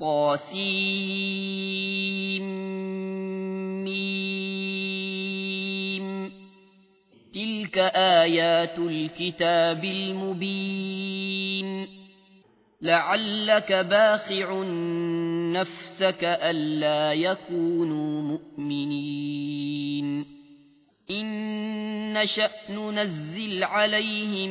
طاسيم. تلك آيات الكتاب المبين. لعلك باخع نفسك ألا يكونوا مؤمنين. إن نشأ ننزل عليهم